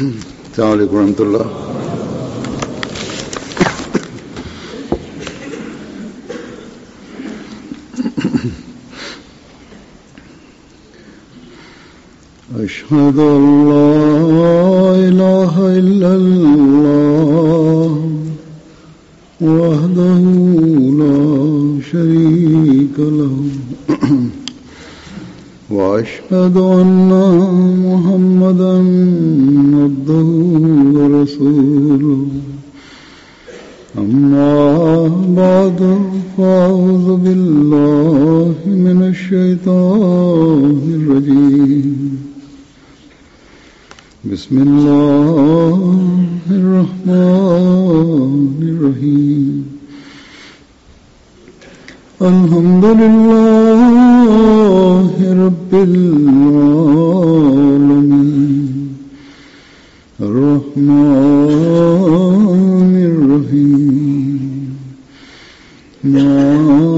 السلام علیکم ورحمۃ اللہ۔ أشهد أن لا إله إلا الله وأشهد أن محمدا عبده ورسوله. أما بعد، فأعوذ بالله من الشيطان الرجيم. بسم الله الرحمن الرحيم. الحمد لله رب العالمين. الرحمن الرحيم. مالك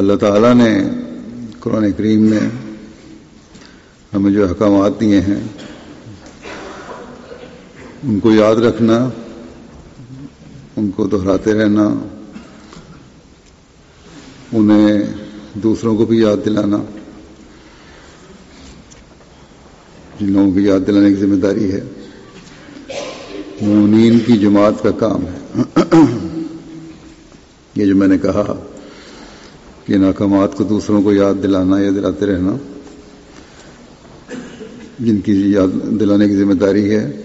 اللہ تعالیٰ نے قرآن کریم میں ہمیں جو احکامات دیے ہیں، ان کو یاد رکھنا، ان کو دہراتے رہنا، انہیں دوسروں کو بھی یاد دلانا، جن لوگوں کی یاد دلانے کی ذمہ داری ہے۔ مونین کی جماعت کا کام ہے۔ یہ جو میں نے کہا کہ ان احکامات کو دوسروں کو یاد دلانا یا دلاتے رہنا۔ جن کی یاد دلانے کی ذمہ داری ہے۔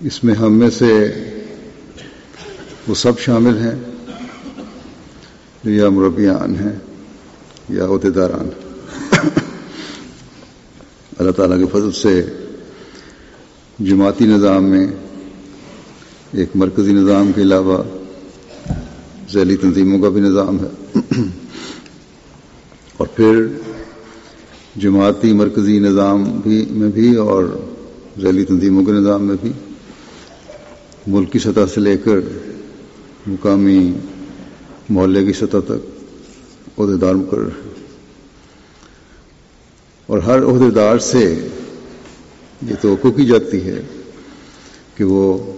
اس میں ہم میں سے وہ سب شامل ہیں۔ جو یا مربیان ہیں یا عہدے داران اللہ تعالیٰ کے فضل سے جماعتی نظام میں، ایک مرکزی نظام کے علاوہ ذیلی تنظیموں کا بھی نظام ہے۔ اور پھر جماعتی مرکزی نظام بھی میں بھی اور ذیلی تنظیموں کے نظام میں بھی۔ ملک کی سطح سے لے کر مقامی محلے کی سطح تک عہدے دار مقرر ہے اور ہر عہدے دار سے یہ توقع کی جاتی ہے کہ وہ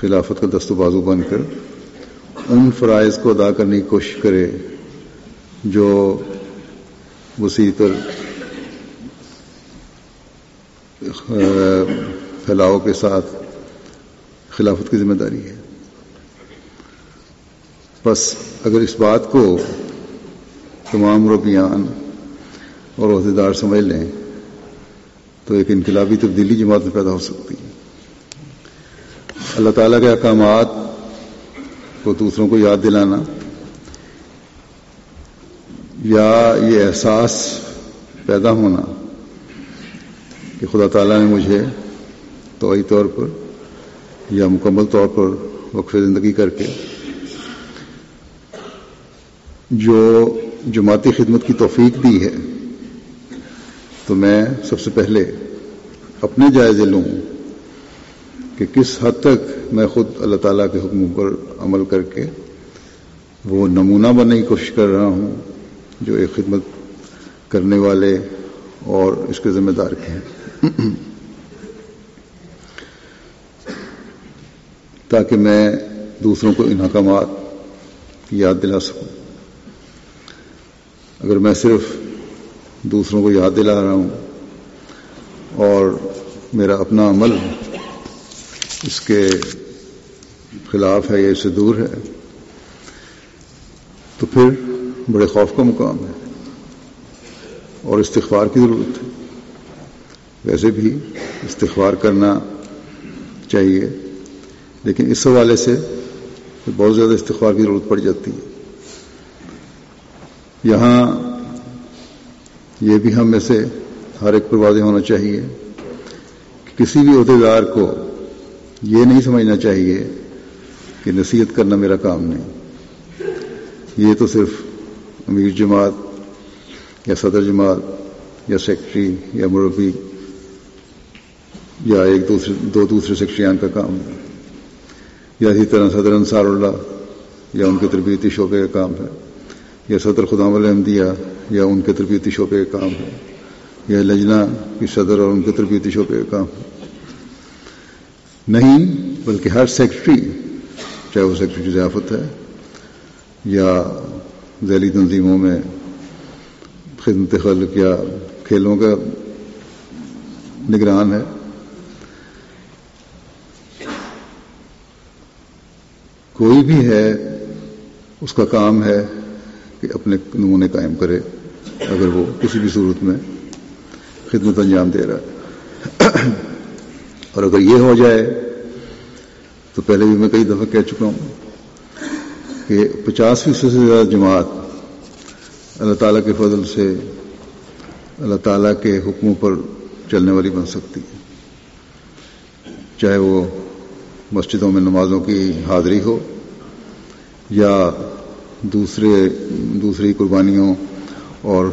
خلافت کا دست و بازو بن کر ان فرائض کو ادا کرنے کی کوشش کرے جو وسیع تر پھیلاؤ کے ساتھ خلافت کی ذمہ داری ہے۔ بس اگر اس بات کو تمام ربیان اور عہدیدار سمجھ لیں تو ایک انقلابی تبدیلی جماعت میں پیدا ہو سکتی ہے۔ اللہ تعالیٰ کے احکامات کو دوسروں کو یاد دلانا۔ یا یہ احساس پیدا ہونا کہ خدا تعالیٰ نے مجھے توئی طور پر یا مکمل طور پر وقف زندگی کر کے جو جماعتی خدمت کی توفیق دی ہے، تو میں سب سے پہلے اپنے جائزے لوں۔ کہ کس حد تک میں خود اللہ تعالیٰ کے حکم پر عمل کر کے وہ نمونہ بننے کی کوشش کر رہا ہوں جو ایک خدمت کرنے والے اور اس کے ذمہ دار کے ہیں۔ تاکہ میں دوسروں کو ان حکامات کی یاد دلا سکوں۔ اگر میں صرف دوسروں کو یاد دلا رہا ہوں اور میرا اپنا عمل اس کے خلاف ہے یا اس سے دور ہے، تو پھر بڑے خوف کا مقام ہے اور استغفار کی ضرورت ہے۔ ویسے بھی استغفار کرنا چاہیے، لیکن اس حوالے سے بہت زیادہ استغفار کی ضرورت پڑ جاتی ہے۔ یہاں یہ بھی ہم میں سے ہر ایک پر واضح ہونا چاہیے کہ کسی بھی عہدیدار کو یہ نہیں سمجھنا چاہیے کہ نصیحت کرنا میرا کام نہیں۔ یہ تو صرف امیر جماعت یا صدر جماعت یا سیکٹری یا مربی یا ایک دوسرے دو دوسرے سیکٹریان کا کام۔ ہے یا اسی طرح صدر انصار اللہ یا ان کے تربیتی شعبے کا کام ہے۔ یا صدر خدام الحمدیہ یا ان کے تربیتی شعبے کا کام ہے۔ یا لجنا کی صدر اور ان کے تربیتی شعبے کا کام ہے۔ نہیں، بلکہ ہر سیکٹری چاہے وہ سیکٹری ضیافت ہے یا ذیلی تنظیموں میں خدمت خلق یا کھیلوں کا نگران ہے۔ کوئی بھی ہے، اس کا کام ہے کہ اپنے نمونے قائم کرے، اگر وہ کسی بھی صورت میں خدمت انجام دے رہا ہے۔ اور اگر یہ ہو جائے تو پہلے بھی میں کئی دفعہ کہہ چکا ہوں کہ پچاس فیصد سے زیادہ جماعت اللہ تعالیٰ کے فضل سے اللہ تعالیٰ کے حکموں پر چلنے والی بن سکتی ہے۔ چاہے وہ مسجدوں میں نمازوں کی حاضری ہو یا دوسرے دوسری قربانیوں اور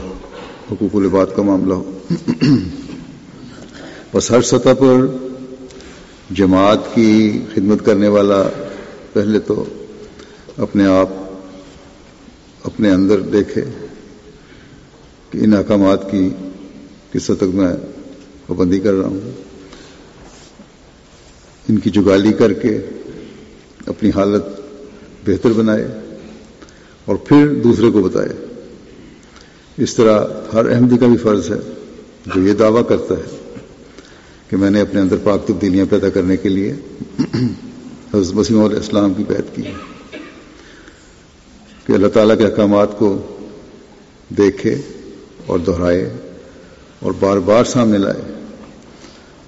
حقوق الباد کا معاملہ ہو۔ بس ہر سطح پر جماعت کی خدمت کرنے والا پہلے تو اپنے آپ اپنے اندر دیکھے کہ ان احکامات کی کس حد تک میں پابندی کر رہا ہوں۔ ان کی جگالی کر کے اپنی حالت بہتر بنائے اور پھر دوسرے کو بتائے۔ اس طرح ہر احمدی کا بھی فرض ہے جو یہ دعویٰ کرتا ہے کہ میں نے اپنے اندر پاک تبدیلیاں پیدا کرنے کے لیے حضرت مسیم علیہ السلام کی بیعت کی کہ اللہ تعالیٰ کے احکامات کو دیکھے اور دہرائے اور بار بار سامنے لائے۔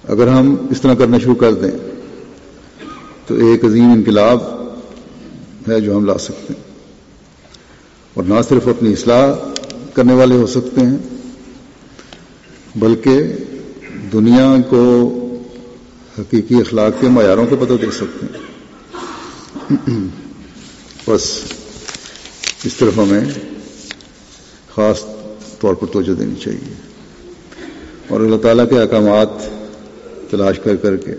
اگر ہم اس طرح کرنا شروع کر دیں تو ایک عظیم انقلاب ہے جو ہم لا سکتے ہیں۔ اور نہ صرف اپنی اصلاح کرنے والے ہو سکتے ہیں، بلکہ دنیا کو حقیقی اخلاق کے معیاروں کو پتہ دے سکتے ہیں۔ بس اس طرف ہمیں خاص طور پر توجہ دینی چاہیے۔ اور اللہ تعالیٰ کے احکامات تلاش کر کر کے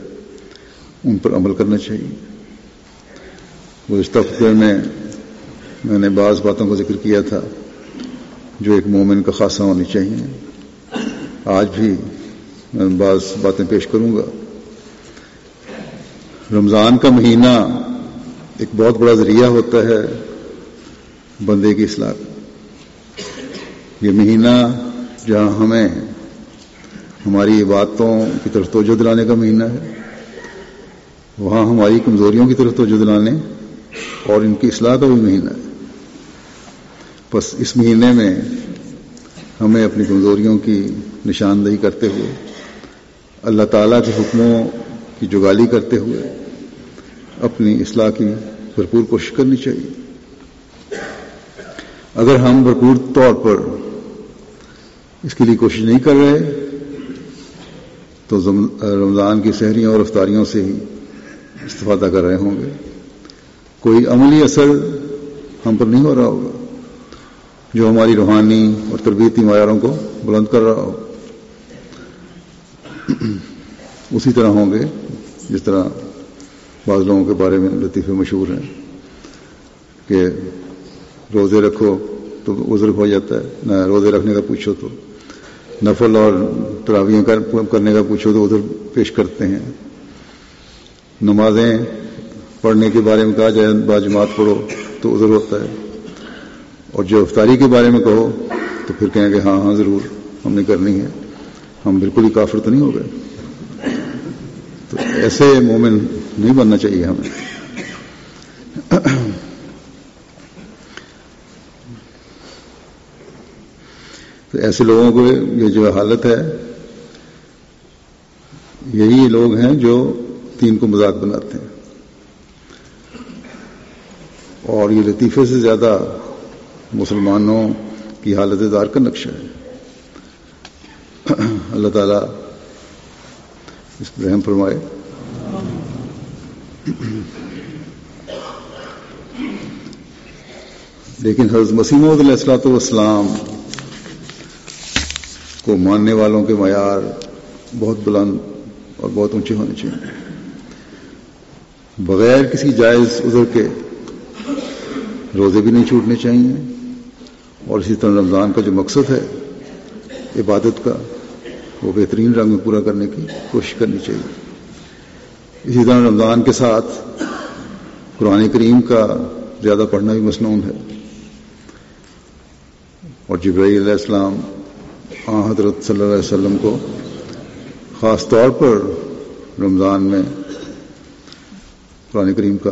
ان پر عمل کرنا چاہیے۔ وہ اس میں میں نے بعض باتوں کا ذکر کیا تھا جو ایک مومن کا خاصہ ہونی چاہیے۔ آج بھی بعض باتیں پیش کروں گا۔ رمضان کا مہینہ ایک بہت بڑا ذریعہ ہوتا ہے بندے کی اصلاح۔ یہ مہینہ جہاں ہمیں ہماری باتوں کی طرف توجہ دلانے کا مہینہ ہے۔ وہاں ہماری کمزوریوں کی طرف توجہ دلانے اور ان کی اصلاح کا بھی مہینہ ہے۔ بس اس مہینے میں ہمیں اپنی کمزوریوں کی نشاندہی کرتے ہوئے اللہ تعالیٰ کے حکموں کی جگالی کرتے ہوئے اپنی اصلاح کی بھرپور کوشش کرنی چاہیے۔ اگر ہم بھرپور طور پر اس کے لیے کوشش نہیں کر رہے، تو رمضان کی شہریوں اور افطاریوں سے ہی استفادہ کر رہے ہوں گے۔ کوئی عملی اثر ہم پر نہیں ہو رہا ہوگا۔ جو ہماری روحانی اور تربیتی معیاروں کو بلند کر رہا ہو۔ اسی طرح ہوں گے، جس طرح بعض لوگوں کے بارے میں لطیفے مشہور ہیں کہ روزے رکھو تو عذر ہو جاتا ہے، نہ روزے رکھنے کا پوچھو تو، نفل اور تراویاں کرنے کا پوچھو تو ادھر پیش کرتے ہیں۔ نمازیں پڑھنے کے بارے میں کہا جائے با جماعت پڑھو تو ادھر ہوتا ہے۔ اور جو افطاری کے بارے میں کہو تو پھر کہیں کہ ہاں ہاں ضرور، ہم نے کرنی ہے۔ ہم بالکل ہی کافر تو نہیں ہو گئے۔ تو ایسے مومن نہیں بننا چاہیے ہمیں۔ تو ایسے لوگوں کو یہ جو حالت ہے، یہی لوگ ہیں جو تین کو مذاق بناتے ہیں۔ اور یہ لطیفے سے زیادہ مسلمانوں کی حالت دار کا نقشہ ہے۔ اللہ تعالیٰ اس رحم فرمائے۔ لیکن حضرت مسیم علیہ السلاۃ والسلام کو ماننے والوں کے معیار بہت بلند اور بہت اونچے ہونے چاہیے۔ بغیر کسی جائز عذر کے روزے بھی نہیں چھوٹنے چاہیے اور اسی طرح رمضان کا جو مقصد ہے عبادت کا وہ بہترین رنگ میں پورا کرنے کی کوشش کرنی چاہیے۔ اسی طرح رمضان کے ساتھ قرآن کریم کا زیادہ پڑھنا بھی مصنون ہے۔ اور جبرئی علیہ السلام حضرت صلی اللہ علیہ وسلم کو خاص طور پر رمضان میں قرآن کریم کا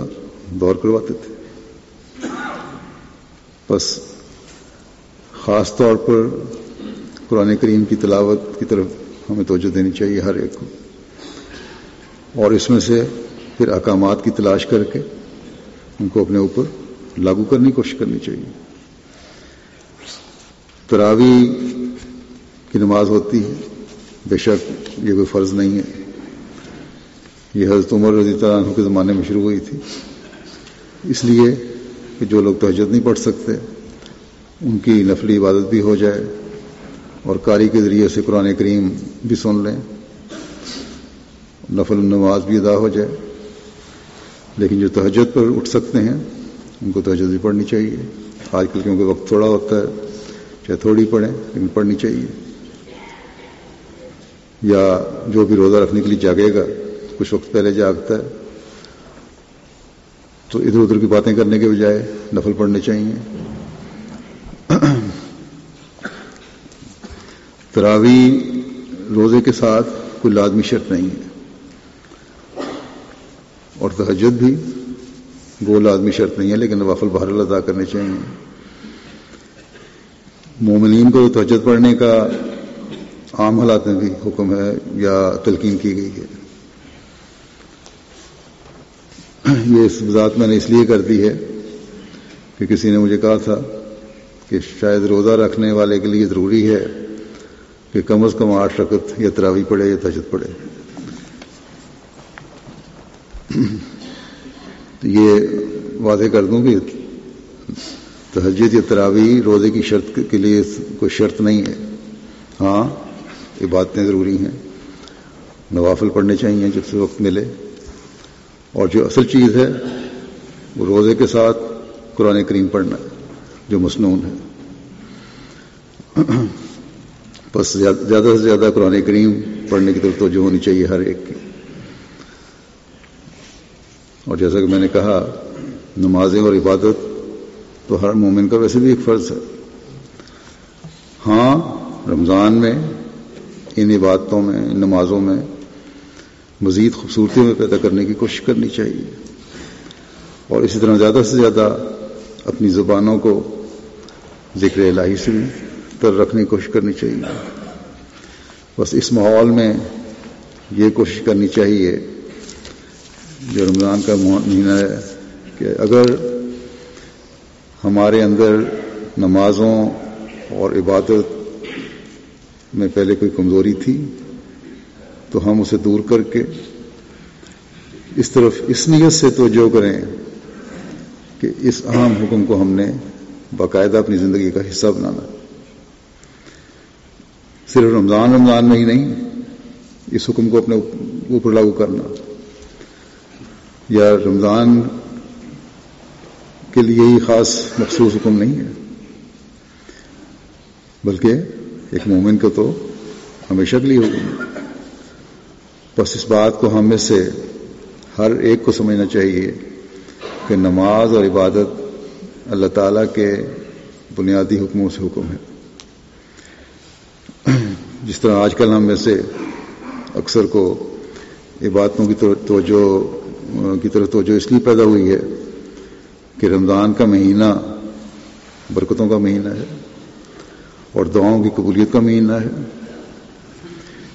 دور کرواتے تھے۔ بس خاص طور پر قرآن کریم کی تلاوت کی طرف ہمیں توجہ دینی چاہیے ہر ایک کو۔ اور اس میں سے پھر احکامات کی تلاش کر کے ان کو اپنے اوپر لاگو کرنے کی کوشش کرنی چاہیے۔ تراوی کی نماز ہوتی ہے، بے شک یہ کوئی فرض نہیں ہے۔ یہ حضرت عمر رضی اللہ عنہ کے زمانے میں شروع ہوئی تھی۔ اس لیے کہ جو لوگ تہجد نہیں پڑھ سکتے، ان کی نفلی عبادت بھی ہو جائے۔ اور کاری کے ذریعے سے قرآن کریم بھی سن لیں، نفل نماز بھی ادا ہو جائے۔ لیکن جو تہجد پر اٹھ سکتے ہیں، ان کو تہجد بھی پڑھنی چاہیے۔ آج کل کیونکہ وقت تھوڑا ہوتا ہے، چاہے تھوڑی پڑھیں، لیکن پڑھنی چاہیے۔ یا جو بھی روزہ رکھنے کے لیے جاگے گا، کچھ وقت پہلے جاگتا ہے، تو ادھر ادھر کی باتیں کرنے کے بجائے نفل پڑھنے چاہیے۔ تراوی روزے کے ساتھ کوئی لازمی شرط نہیں ہے۔ اور تہجد بھی وہ لازمی شرط نہیں ہے، لیکن نوافل بہر ادا کرنے چاہیے۔ مومنین کو تہجد پڑھنے کا عام حالات میں بھی حکم ہے یا تلقین کی گئی ہے۔ یہ اس ذات میں نے اس لیے کر دی ہے کہ کسی نے مجھے کہا تھا کہ شاید روزہ رکھنے والے کے لیے ضروری ہے۔ کہ کم از کم آٹھ رکت یا تراوی پڑے یا تجد پڑے یہ واضح کر دوں کہ تہجد یا تراوی روزے کی شرط کے لیے کوئی شرط نہیں ہے۔ ہاں یہ باتیں ضروری ہیں۔ نوافل پڑھنے چاہیے جب سے وقت ملے۔ اور جو اصل چیز ہے، وہ روزے کے ساتھ قرآن کریم پڑھنا ہے جو مصنون ہے۔ بس زیادہ سے زیادہ قرآن کریم پڑھنے کی طرف توجہ ہونی چاہیے ہر ایک کی۔ اور جیسا کہ میں نے کہا، نمازیں اور عبادت تو ہر مومن کا ویسے بھی ایک فرض ہے۔ ہاں رمضان میں، ان عبادتوں میں، ان نمازوں میں مزید خوبصورتی میں پیدا کرنے کی کوشش کرنی چاہیے۔ اور اسی طرح زیادہ سے زیادہ اپنی زبانوں کو ذکر الہی سے تر رکھنے کی کوشش کرنی چاہیے۔ بس اس ماحول میں یہ کوشش کرنی چاہیے جو رمضان کا مہینہ ہے کہ اگر ہمارے اندر نمازوں اور عبادت میں پہلے کوئی کمزوری تھی تو ہم اسے دور کر کے اس طرف اس نیت سے توجہ کریں کہ اس اہم حکم کو ہم نے باقاعدہ اپنی زندگی کا حصہ بنانا۔ صرف رمضان رمضان میں ہی نہیں، اس حکم کو اپنے اوپر لاگو کرنا۔ یا رمضان کے لیے ہی خاص مخصوص حکم نہیں ہے۔ بلکہ ایک مومن کو تو ہمیشہ کے لیے حکم ہے۔ بس اس بات کو ہم میں سے ہر ایک کو سمجھنا چاہیے کہ نماز اور عبادت اللہ تعالیٰ کے بنیادی حکموں سے حکم ہے۔ جس طرح آج کل ہم میں سے اکثر کو عبادتوں کی توجہ، کی طرف توجہ اس لیے پیدا ہوئی ہے کہ رمضان کا مہینہ برکتوں کا مہینہ ہے اور دعاؤں کی قبولیت کا مہینہ ہے۔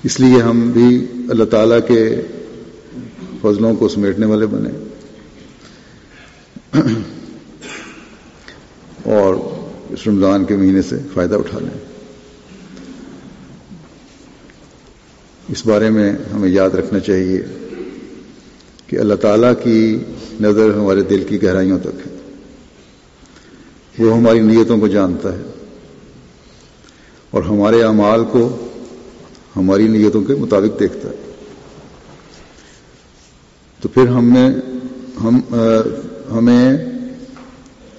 اس لیے ہم بھی اللہ تعالیٰ کے فضلوں کو سمیٹنے والے بنے۔ اور اس رمضان کے مہینے سے فائدہ اٹھا لیں۔ اس بارے میں ہمیں یاد رکھنا چاہیے کہ اللہ تعالیٰ کی نظر ہمارے دل کی گہرائیوں تک ہے۔ وہ ہماری نیتوں کو جانتا ہے اور ہمارے اعمال کو ہماری نیتوں کے مطابق دیکھتا ہے۔ تو پھر ہم نے ہم ہمیں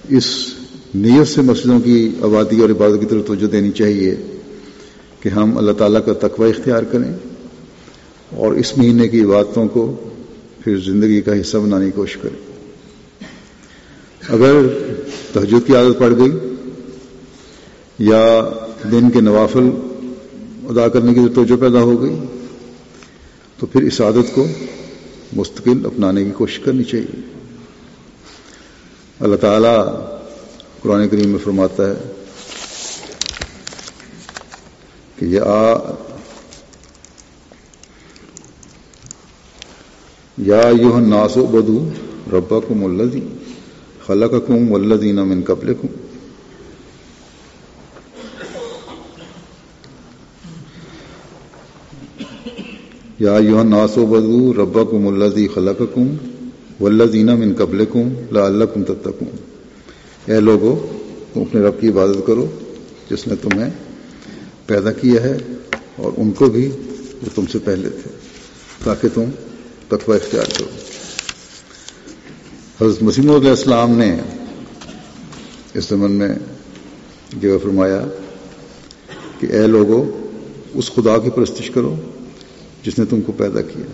اس نیت سے مسجدوں کی آبادی اور عبادت کی طرف توجہ دینی چاہیے کہ ہم اللہ تعالیٰ کا تقوی اختیار کریں۔ اور اس مہینے کی عبادتوں کو پھر زندگی کا حصہ بنانے کی کوشش کریں۔ اگر تہجد کی عادت پڑ گئی یا دن کے نوافل ادا کرنے کی توجہ پیدا ہو گئی، تو پھر اس عادت کو مستقل اپنانے کی کوشش کرنی چاہیے۔ اللہ تعالیٰ قرآن کریم میں فرماتا ہے کہ یہ آ یا یو ناسو بدو ربا کو ملزی خلق کم ولدین من قبل کم یا یو ناسو بدو ربا کم الزی خلق کم ولدین من قبل کم لا اللہ کم تب اے لوگو، تم اپنے رب کی عبادت کرو، جس نے تمہیں پیدا کیا ہے اور ان کو بھی جو تم سے پہلے تھے، تاکہ تم تقوی اختیار کرو حضرت مسیم علیہ السلام نے اس زمن میں جگہ فرمایا کہ اے لوگو، اس خدا کی پرستش کرو جس نے تم کو پیدا کیا۔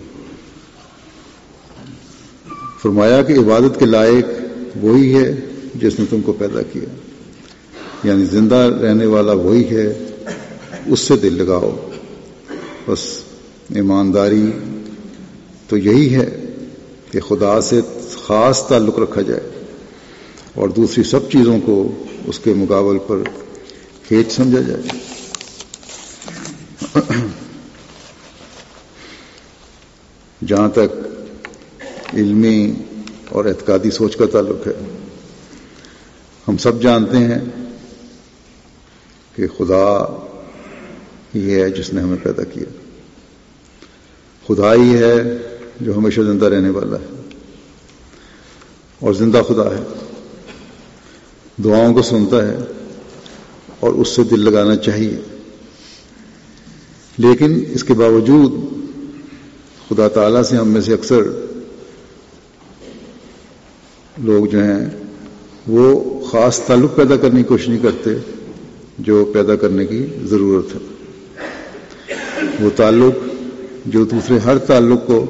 فرمایا کہ عبادت کے لائق وہی ہے جس نے تم کو پیدا کیا۔ یعنی زندہ رہنے والا وہی ہے، اس سے دل لگاؤ۔ بس ایمانداری تو یہی ہے کہ خدا سے خاص تعلق رکھا جائے اور دوسری سب چیزوں کو اس کے مقابل پر ہیٹ سمجھا جائے۔ جہاں تک علمی اور اعتقادی سوچ کا تعلق ہے، ہم سب جانتے ہیں کہ خدا ہی ہے جس نے ہمیں پیدا کیا۔ خدا ہی ہے جو ہمیشہ زندہ رہنے والا ہے اور زندہ خدا ہے۔ دعاؤں کو سنتا ہے اور اس سے دل لگانا چاہیے۔ لیکن اس کے باوجود خدا تعالیٰ سے ہم میں سے اکثر لوگ جو ہیں وہ خاص تعلق پیدا کرنے کی کوشش نہیں کرتے جو پیدا کرنے کی ضرورت ہے۔ وہ تعلق جو دوسرے ہر تعلق کو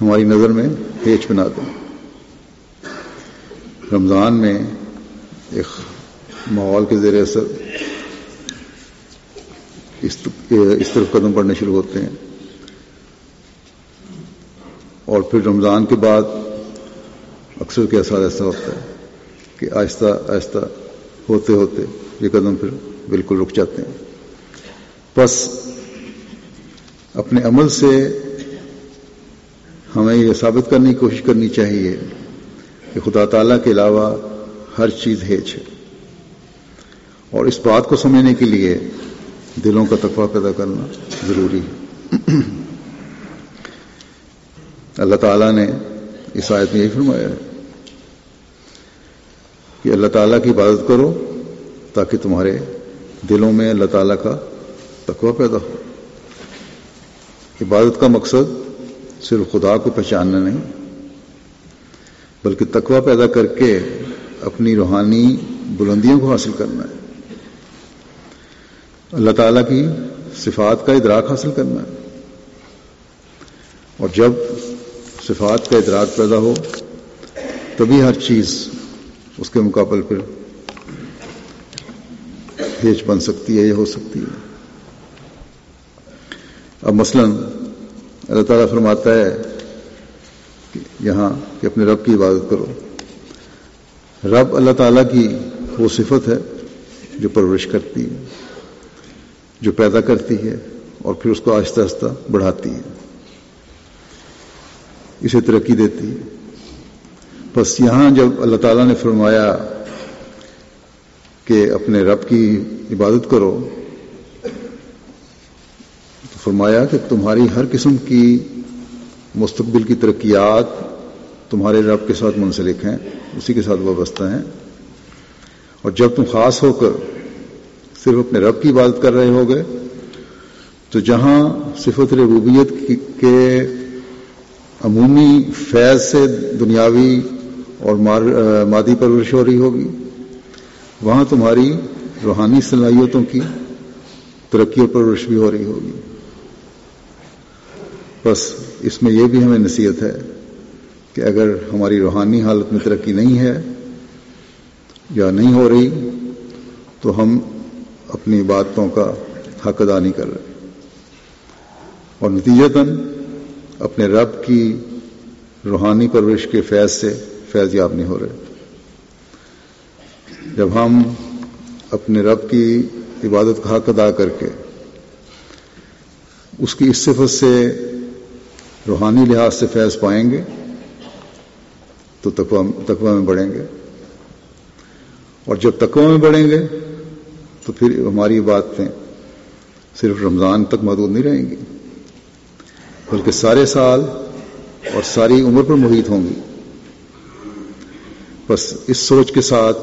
ہماری نظر میں ہیچ بنا دیں۔ رمضان میں ایک ماحول کے زیر اثر اس طرف قدم پڑھنے شروع ہوتے ہیں۔ اور پھر رمضان کے بعد اکثر کے اثر ایسا ہوتا ہے کہ آہستہ آہستہ ہوتے ہوتے یہ قدم پھر بالکل رک جاتے ہیں۔ بس اپنے عمل سے ہمیں یہ ثابت کرنے کی کوشش کرنی چاہیے کہ خدا تعالیٰ کے علاوہ ہر چیز ہیچ ہے۔ اور اس بات کو سمجھنے کے لیے دلوں کا تقوی پیدا کرنا ضروری ہے۔ اللہ تعالیٰ نے اس آیت میں یہی فرمایا ہے کہ اللہ تعالیٰ کی عبادت کرو تاکہ تمہارے دلوں میں اللہ تعالیٰ کا تقوی پیدا ہو۔ عبادت کا مقصد صرف خدا کو پہچاننا نہیں، بلکہ تقوی پیدا کر کے اپنی روحانی بلندیوں کو حاصل کرنا ہے۔ اللہ تعالیٰ کی صفات کا ادراک حاصل کرنا ہے۔ اور جب صفات کا ادراک پیدا ہو، تبھی ہر چیز اس کے مقابل پھر ہیچ بن سکتی ہے یا ہو سکتی ہے۔ اب مثلا اللہ تعالیٰ فرماتا ہے کہ یہاں کہ اپنے رب کی عبادت کرو۔ رب اللہ تعالیٰ کی وہ صفت ہے جو پرورش کرتی ہے، جو پیدا کرتی ہے اور پھر اس کو آہستہ آہستہ بڑھاتی ہے۔ اسے ترقی دیتی ہے۔ بس یہاں جب اللہ تعالیٰ نے فرمایا کہ اپنے رب کی عبادت کرو تو فرمایا کہ تمہاری ہر قسم کی مستقبل کی ترقیات تمہارے رب کے ساتھ منسلک ہیں، اسی کے ساتھ وابستہ ہیں۔ اور جب تم خاص ہو کر صرف اپنے رب کی عبادت کر رہے ہو گئے تو جہاں صفت ربوبیت کے عمومی فیض سے دنیاوی اور مادی پرورش ہو رہی ہوگی، وہاں تمہاری روحانی صلاحیتوں کی ترقی اور پرورش بھی ہو رہی ہوگی۔ بس اس میں یہ بھی ہمیں نصیحت ہے کہ اگر ہماری روحانی حالت میں ترقی نہیں ہے یا نہیں ہو رہی، تو ہم اپنی باتوں کا حق ادا نہیں کر رہے۔ اور نتیجتاً اپنے رب کی روحانی پرورش کے فیض سے فیض یاب نہیں ہو رہے۔ جب ہم اپنے رب کی عبادت کا حق ادا کر کے اس کی اس صفت سے روحانی لحاظ سے فیض پائیں گے تو تقوی میں بڑھیں گے۔ اور جب تقوی میں بڑھیں گے تو پھر ہماری باتیں صرف رمضان تک محدود نہیں رہیں گی، بلکہ سارے سال اور ساری عمر پر محیط ہوں گی۔ بس اس سوچ کے ساتھ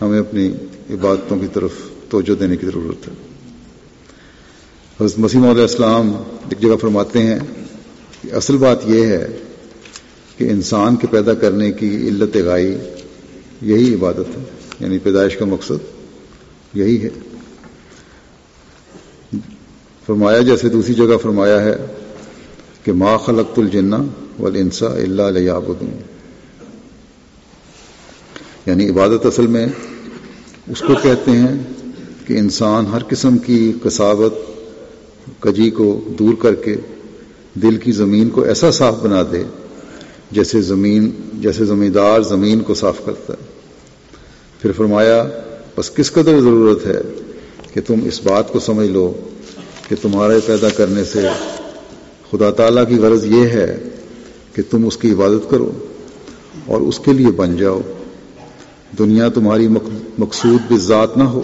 ہمیں اپنی عبادتوں کی طرف توجہ دینے کی ضرورت ہے۔ حضرت مسیم علیہ السلام ایک جگہ فرماتے ہیں کہ اصل بات یہ ہے کہ انسان کے پیدا کرنے کی علت غائی یہی عبادت ہے یعنی پیدائش کا مقصد یہی ہے۔ فرمایا جیسے دوسری جگہ فرمایا ہے کہ ما خلقت الجنہ والانسا الا لیعبدون۔ یعنی عبادت اصل میں اس کو کہتے ہیں کہ انسان ہر قسم کی کساوت کجی کو دور کر کے دل کی زمین کو ایسا صاف بنا دے جیسے زمین، جیسے زمیندار زمین کو صاف کرتا ہے۔ پھر فرمایا، بس کس قدر ضرورت ہے کہ تم اس بات کو سمجھ لو کہ تمہارے پیدا کرنے سے خدا تعالیٰ کی غرض یہ ہے کہ تم اس کی عبادت کرو اور اس کے لیے بن جاؤ۔ دنیا تمہاری مقصود بھی ذات نہ ہو۔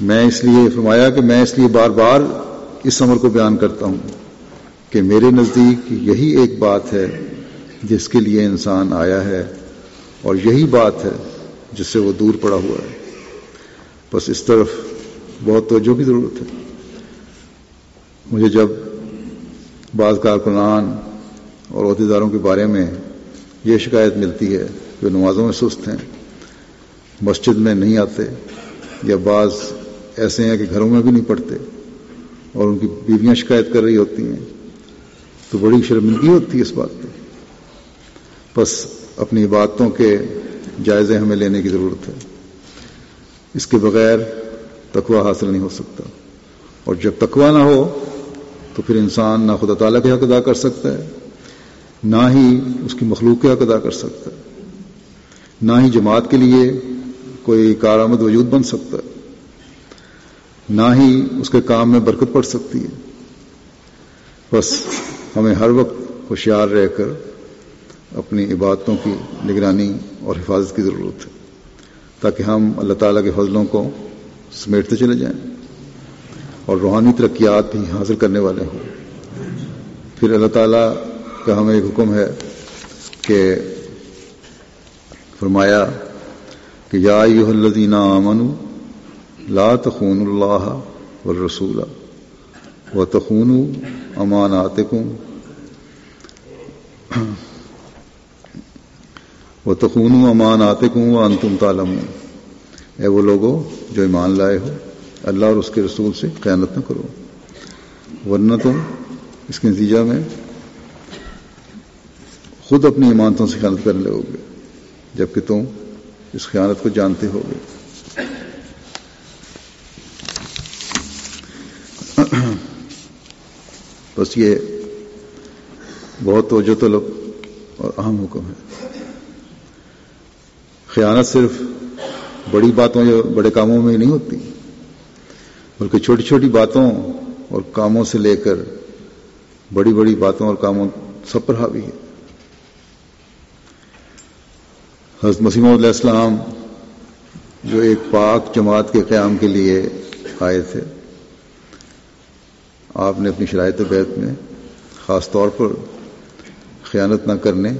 میں اس لیے، فرمایا کہ میں اس لیے بار بار اس عمر کو بیان کرتا ہوں۔ کہ میرے نزدیک یہی ایک بات ہے جس کے لیے انسان آیا ہے اور یہی بات ہے جس سے وہ دور پڑا ہوا ہے۔ بس اس طرف بہت توجہ کی ضرورت ہے۔ مجھے جب بعض کارکنان اور عہدیداروں کے بارے میں یہ شکایت ملتی ہے جو نمازوں میں سست ہیں، مسجد میں نہیں آتے یا بعض ایسے ہیں کہ گھروں میں بھی نہیں پڑھتے اور ان کی بیویاں شکایت کر رہی ہوتی ہیں تو بڑی شرمندگی ہوتی ہے اس بات پہ بس اپنی باتوں کے جائزے ہمیں لینے کی ضرورت ہے۔ اس کے بغیر تقوی حاصل نہیں ہو سکتا۔ اور جب تقوی نہ ہو تو پھر انسان نہ خدا تعالیٰ کے حق ادا کر سکتا ہے، نہ ہی اس کی مخلوق کے حق ادا کر سکتا ہے۔ نہ ہی جماعت کے لیے کوئی کارآمد وجود بن سکتا ہے۔ نہ ہی اس کے کام میں برکت پڑ سکتی ہے۔ بس ہمیں ہر وقت ہوشیار رہ کر اپنی عبادتوں کی نگرانی اور حفاظت کی ضرورت ہے، تاکہ ہم اللہ تعالیٰ کے فضلوں کو سمیٹتے چلے جائیں اور روحانی ترقیات بھی حاصل کرنے والے ہوں۔ پھر اللہ تعالیٰ کا ہمیں ایک حکم ہے کہ فرمایا کہ یا الذین آمنوا لا تخون اللہ والرسول وتخونوا اماناتکم وتخونوا اماناتکم وانتم تعلمون. اے وہ لوگوں جو ایمان لائے ہو، اللہ اور اس کے رسول سے خیانت نہ کرو. ورنہ تم اس کے نتیجہ میں خود اپنی ایمانتوں سے خیانت کر لو گے، جبکہ تم اس خیانت کو جانتے ہو گے بس یہ بہت توجہ طلب اور اہم حکم ہے۔ خیانت صرف بڑی باتوں یا بڑے کاموں میں نہیں ہوتی، بلکہ چھوٹی چھوٹی باتوں اور کاموں سے لے کر بڑی بڑی باتوں اور کاموں سب پر حاوی ہے۔ حضرت مسیم علیہ السلام جو ایک پاک جماعت کے قیام کے لیے آئے تھے آپ نے اپنی شرائط بیت میں خاص طور پر خیانت نہ کرنے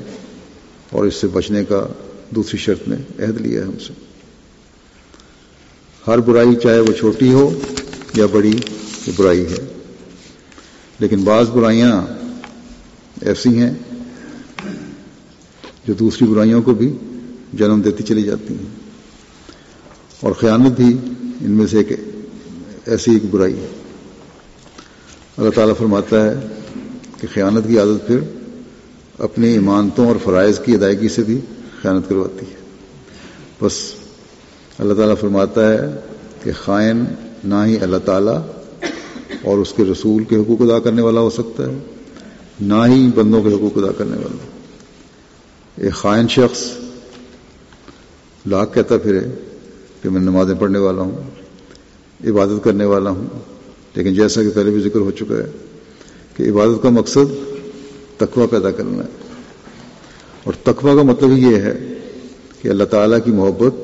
اور اس سے بچنے کا دوسری شرط میں عہد لیا ہے ہم سے ہر برائی چاہے وہ چھوٹی ہو یا بڑی، یہ برائی ہے۔ لیکن بعض برائیاں ایسی ہیں جو دوسری برائیوں کو بھی جنم دیتی چلی جاتی ہیں۔ اور خیانت بھی ان میں سے ایک ایسی ایک برائی ہے۔ اللہ تعالیٰ فرماتا ہے کہ خیانت کی عادت پھر اپنی ایمانتوں اور فرائض کی ادائیگی سے بھی خیانت کرواتی ہے۔ بس اللہ تعالیٰ فرماتا ہے کہ خائن نہ ہی اللہ تعالیٰ اور اس کے رسول کے حقوق ادا کرنے والا ہو سکتا ہے، نہ ہی بندوں کے حقوق ادا کرنے والا۔ ایک خائن شخص لاکھ کہتا پھرے کہ میں نمازیں پڑھنے والا ہوں، عبادت کرنے والا ہوں لیکن جیسا کہ پہلے بھی ذکر ہو چکا ہے کہ عبادت کا مقصد تقوی پیدا کرنا ہے۔ اور تقوی کا مطلب یہ ہے کہ اللہ تعالیٰ کی محبت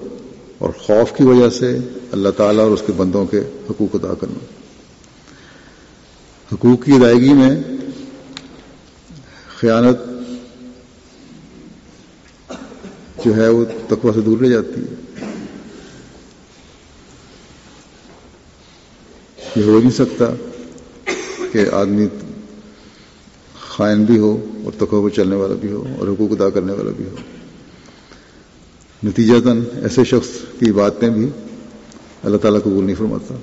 اور خوف کی وجہ سے اللہ تعالیٰ اور اس کے بندوں کے حقوق ادا کرنا۔ حقوق کی ادائیگی میں خیانت جو ہے وہ تقوی سے دور لے جاتی۔ ہے یہ ہو نہیں سکتا کہ آدمی خائن بھی ہو اور تقوی پر چلنے والا بھی ہو اور حقوق ادا کرنے والا بھی ہو۔ نتیجہ تن ایسے شخص کی باتیں بھی اللہ تعالیٰ قبول نہیں فرماتا۔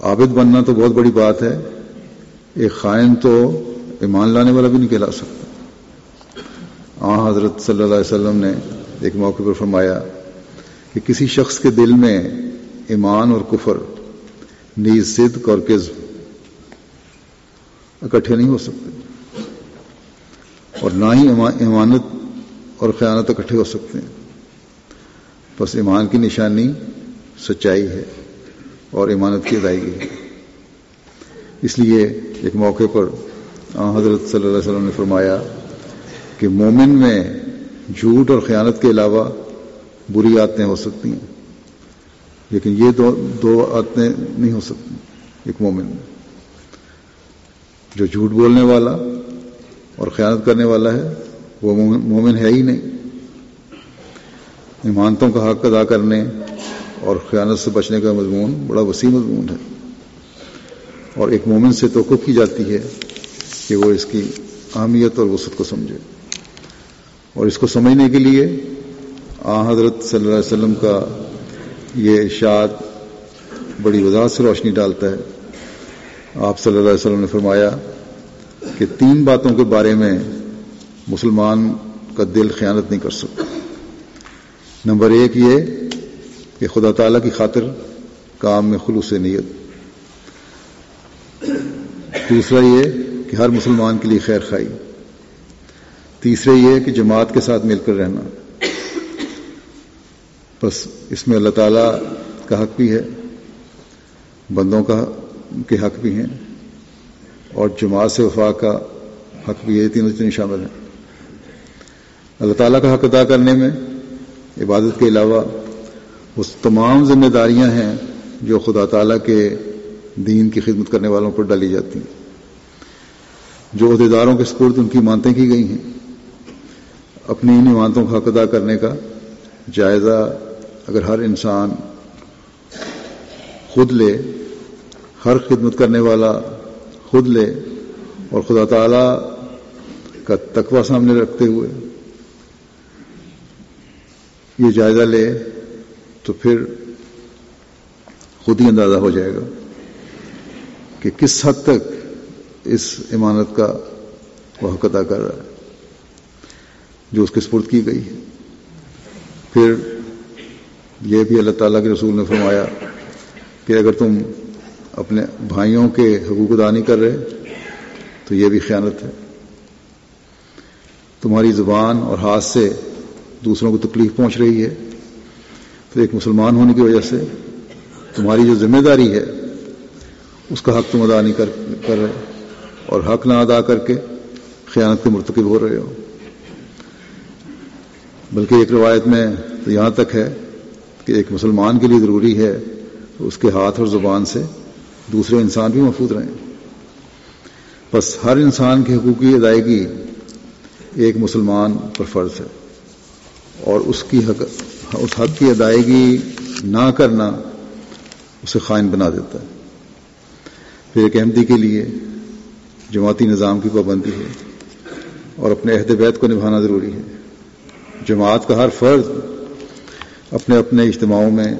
عابد بننا تو بہت بڑی بات ہے۔ ایک خائن تو ایمان لانے والا بھی نہیں کہلا سکتا۔ آ حضرت صلی اللہ علیہ وسلم نے ایک موقع پر فرمایا کہ کسی شخص کے دل میں ایمان اور کفر نیز صدق اور کزم اکٹھے نہیں ہو سکتے اور نہ ہی ایمانت اور خیانت اکٹھے ہو سکتے ہیں۔ بس ایمان کی نشانی سچائی ہے اور ایمانت کی ادائیگی ہے۔ اس لیے ایک موقع پر حضرت صلی اللہ علیہ وسلم نے فرمایا کہ مومن میں جھوٹ اور خیانت کے علاوہ بری عادتیں ہو سکتی ہیں۔ لیکن یہ دو دو عادتیں نہیں ہو سکتی ایک مومن میں۔ جو جھوٹ بولنے والا اور خیانت کرنے والا ہے، وہ مومن ہے ہی نہیں۔ ایمانتوں کا حق ادا کرنے اور خیانت سے بچنے کا مضمون بڑا وسیع مضمون ہے۔ اور ایک مومن سے توقع کی جاتی ہے کہ وہ اس کی اہمیت اور وسعت کو سمجھے۔ اور اس کو سمجھنے کے لیے آ حضرت صلی اللہ علیہ وسلم کا یہ ارشاد بڑی وضاحت سے روشنی ڈالتا ہے۔ آپ صلی اللہ علیہ وسلم نے فرمایا کہ تین باتوں کے بارے میں مسلمان کا دل خیانت نہیں کر سکتا۔ نمبر ایک یہ کہ خدا تعالیٰ کی خاطر کام میں خلوص نیت۔ دوسرا یہ کہ ہر مسلمان کے لیے خیر خائی تیسرے یہ کہ جماعت کے ساتھ مل کر رہنا۔ بس اس میں اللہ تعالیٰ کا حق بھی ہے، بندوں کا کے حق بھی ہیں، اور جماعت سے وفا کا حق بھی ہے تینوں چیزیں شامل ہیں۔ اللہ تعالیٰ کا حق ادا کرنے میں، عبادت کے علاوہ اس تمام ذمہ داریاں ہیں جو خدا تعالیٰ کے دین کی خدمت کرنے والوں پر ڈالی جاتی ہیں۔ جو عہدیداروں کے سپرد ان کی مانتیں کی گئی ہیں، اپنی ان مانتوں کا حق ادا کرنے کا جائزہ اگر ہر انسان خود لے، ہر خدمت کرنے والا خود لے اور خدا تعالیٰ کا تقوی سامنے رکھتے ہوئے یہ جائزہ لے تو پھر خود ہی اندازہ ہو جائے گا کہ کس حد تک اس امانت کا وہ حق ادا کر رہا ہے، جو اس کے سپرد کی گئی ہے۔ پھر یہ بھی اللہ تعالیٰ کے رسول نے فرمایا کہ اگر تم اپنے بھائیوں کے حقوق ادا نہیں کر رہے، تو یہ بھی خیانت ہے۔ تمہاری زبان اور ہاتھ سے دوسروں کو تکلیف پہنچ رہی ہے۔ تو ایک مسلمان ہونے کی وجہ سے تمہاری جو ذمہ داری ہے، اس کا حق تم ادا نہیں کر کر رہے۔ اور حق نہ ادا کر کے خیانت کے مرتکب ہو رہے ہو۔ بلکہ ایک روایت میں تو یہاں تک ہے کہ ایک مسلمان کے لیے ضروری ہے اس کے ہاتھ اور زبان سے دوسرے انسان بھی محفوظ رہیں۔ بس ہر انسان کی حقوقی ادائیگی ایک مسلمان پر فرض ہے اور اس کی حق، اس حق کی ادائیگی نہ کرنا اسے خائن بنا دیتا ہے۔ پھر ایک احمدی کے لیے جماعتی نظام کی پابندی ہے اور اپنے عہد بیت کو نبھانا ضروری ہے۔ جماعت کا ہر فرد اپنے اپنے اجتماعوں میں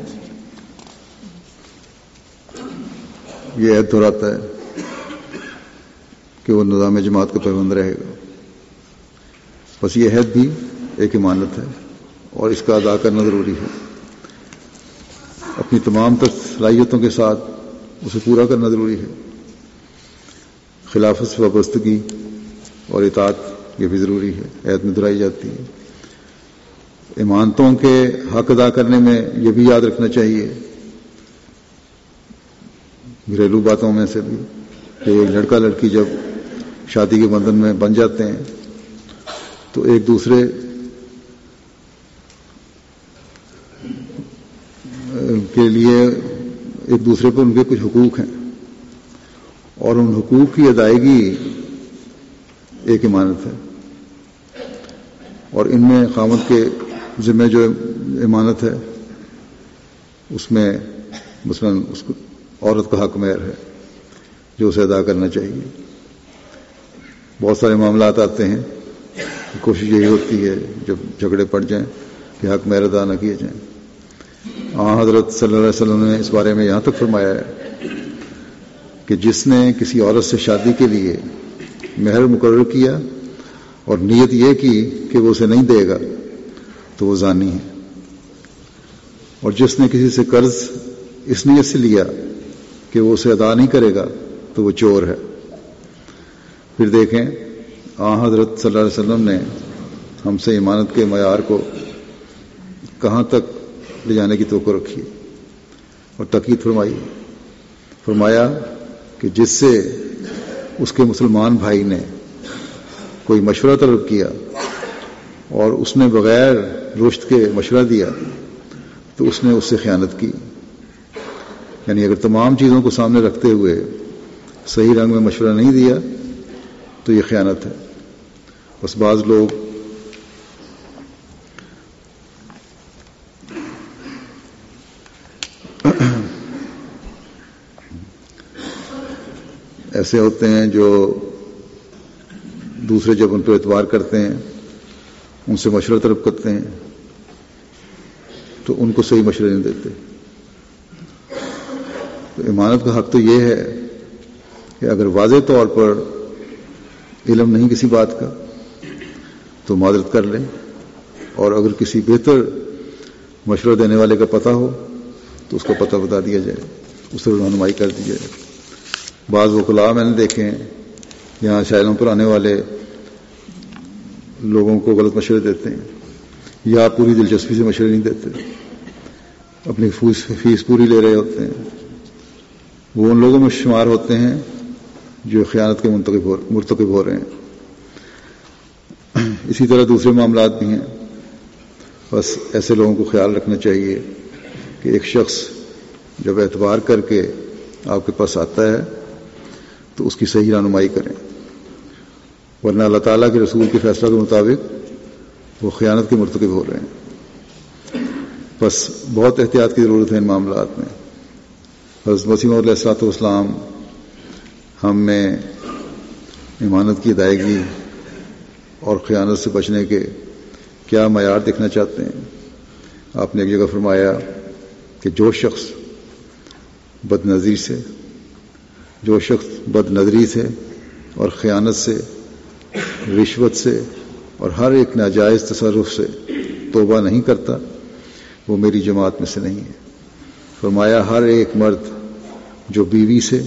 یہ عہد دہراتا ہے کہ وہ نظام جماعت کا پابند رہے گا۔ بس یہ عہد بھی ایک امانت ہے اور اس کا ادا کرنا ضروری ہے۔ اپنی تمام تر صلاحیتوں کے ساتھ اسے پورا کرنا ضروری ہے۔ خلافت سے وابستگی اور اطاعت یہ بھی ضروری ہے۔ عید میں دہرائی جاتی ہے۔ امانتوں کے حق ادا کرنے میں یہ بھی یاد رکھنا چاہیے۔ گھریلو باتوں میں سے بھی کہ ایک لڑکا لڑکی جب شادی کے بندھن میں بن جاتے ہیں تو ایک دوسرے کے لیے ایک دوسرے پر ان کے کچھ حقوق ہیں اور ان حقوق کی ادائیگی ایک امانت ہے اور ان میں خامد کے ذمہ جو امانت ہے، اس میں مثلا اس کو عورت کا حق مہر ہے، جو اسے ادا کرنا چاہیے۔ بہت سارے معاملات آتے ہیں۔ کوشش یہی ہوتی ہے، جب جھگڑے پڑ جائیں، کہ حق مہر ادا نہ کیے جائیں۔ ہاں حضرت صلی اللہ علیہ وسلم نے اس بارے میں یہاں تک فرمایا ہے کہ جس نے کسی عورت سے شادی کے لیے مہر مقرر کیا اور نیت یہ کی کہ وہ اسے نہیں دے گا تو وہ زانی ہے۔ اور جس نے کسی سے قرض اس نیت سے لیا کہ وہ اسے ادا نہیں کرے گا، تو وہ چور ہے۔ پھر دیکھیں، آ حضرت صلی اللہ علیہ وسلم نے ہم سے ایمانت کے معیار کو کہاں تک لے جانے کی توقع رکھی اور تقید فرمائی۔ فرمایا کہ جس سے اس کے مسلمان بھائی نے کوئی مشورہ طلب کیا اور اس نے بغیر رشت کے مشورہ دیا تو اس نے اس سے خیانت کی۔ یعنی اگر تمام چیزوں کو سامنے رکھتے ہوئے صحیح رنگ میں مشورہ نہیں دیا تو یہ خیانت ہے۔ بس بعض لوگ ایسے ہوتے ہیں جو دوسرے جب ان پہ اعتبار کرتے ہیں ان سے مشورہ طلب کرتے ہیں تو ان کو صحیح مشورے نہیں دیتے۔ تو امانت کا حق تو یہ ہے کہ اگر واضح طور پر علم نہیں کسی بات کا تو معذرت کر لیں اور اگر کسی بہتر مشورہ دینے والے کا پتہ ہو تو اس کا پتہ بتا دیا جائے۔ اس سے رہنمائی کر دی جائے۔ بعض وکلا میں نے دیکھے ہیں، یہاں شاعروں پر آنے والے لوگوں کو غلط مشورے دیتے ہیں یا پوری دلچسپی سے مشورے نہیں دیتے اپنی فیس پوری لے رہے ہوتے ہیں وہ ان لوگوں میں شمار ہوتے ہیں جو خیانت کے منتخب مرتکب ہو رہے ہیں اسی طرح دوسرے معاملات بھی ہیں بس ایسے لوگوں کو خیال رکھنا چاہیے کہ ایک شخص جب اعتبار کر کے آپ کے پاس آتا ہے تو اس کی صحیح رہنمائی کریں۔ ورنہ اللہ تعالیٰ کے رسول کے فیصلہ کے مطابق وہ خیانت کے مرتکب ہو رہے ہیں۔ بس بہت احتیاط کی ضرورت ہے ان معاملات میں۔ حضرت وسیم علیہ السلاۃ والسلام ہم میں امانت کی ادائیگی اور خیانت سے بچنے کے کیا معیار دیکھنا چاہتے ہیں؟ آپ نے ایک جگہ فرمایا کہ جو شخص بد نظیر سے، جو شخص بد نظری سے اور خیانت سے رشوت سے اور ہر ایک ناجائز تصرف سے توبہ نہیں کرتا، وہ میری جماعت میں سے نہیں ہے۔ فرمایا، ہر ایک مرد جو بیوی سے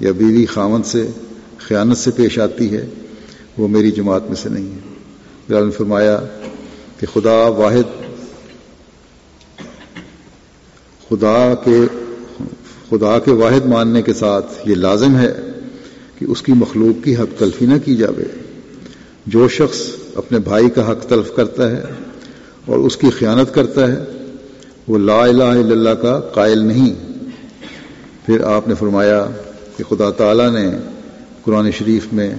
یا بیوی خامن سے، خیانت سے پیش آتی ہے، وہ میری جماعت میں سے نہیں ہے۔ نے فرمایا کہ خدا واحد، خدا کے خدا کے واحد ماننے کے ساتھ یہ لازم ہے کہ اس کی مخلوق کی حق تلفی نہ کی جاوے۔ جو شخص اپنے بھائی کا حق تلف کرتا ہے اور اس کی خیانت کرتا ہے، وہ لا الہ الا اللہ کا قائل نہیں۔ پھر آپ نے فرمایا کہ خدا تعالیٰ نے قرآن شریف میں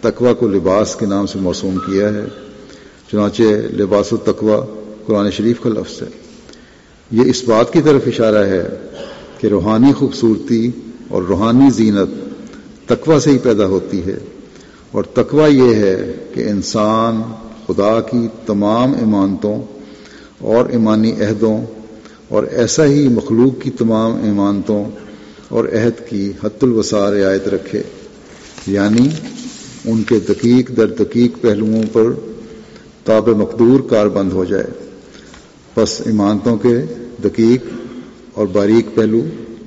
تقوی کو لباس کے نام سے موسوم کیا ہے۔ چنانچہ لباس و تقوی قرآن شریف کا لفظ ہے۔ یہ اس بات کی طرف اشارہ ہے کہ روحانی خوبصورتی اور روحانی زینت تقوی سے ہی پیدا ہوتی ہے۔ اور تقوی یہ ہے کہ انسان خدا کی تمام ایمانتوں اور ایمانی عہدوں اور ایسا ہی مخلوق کی تمام ایمانتوں اور عہد کی حت الوسار رعایت رکھے یعنی ان کے دقیق در دقیق پہلوؤں پر تاب مقدور کار بند ہو جائے۔ بس ایمانتوں کے دقیق اور باریک پہلو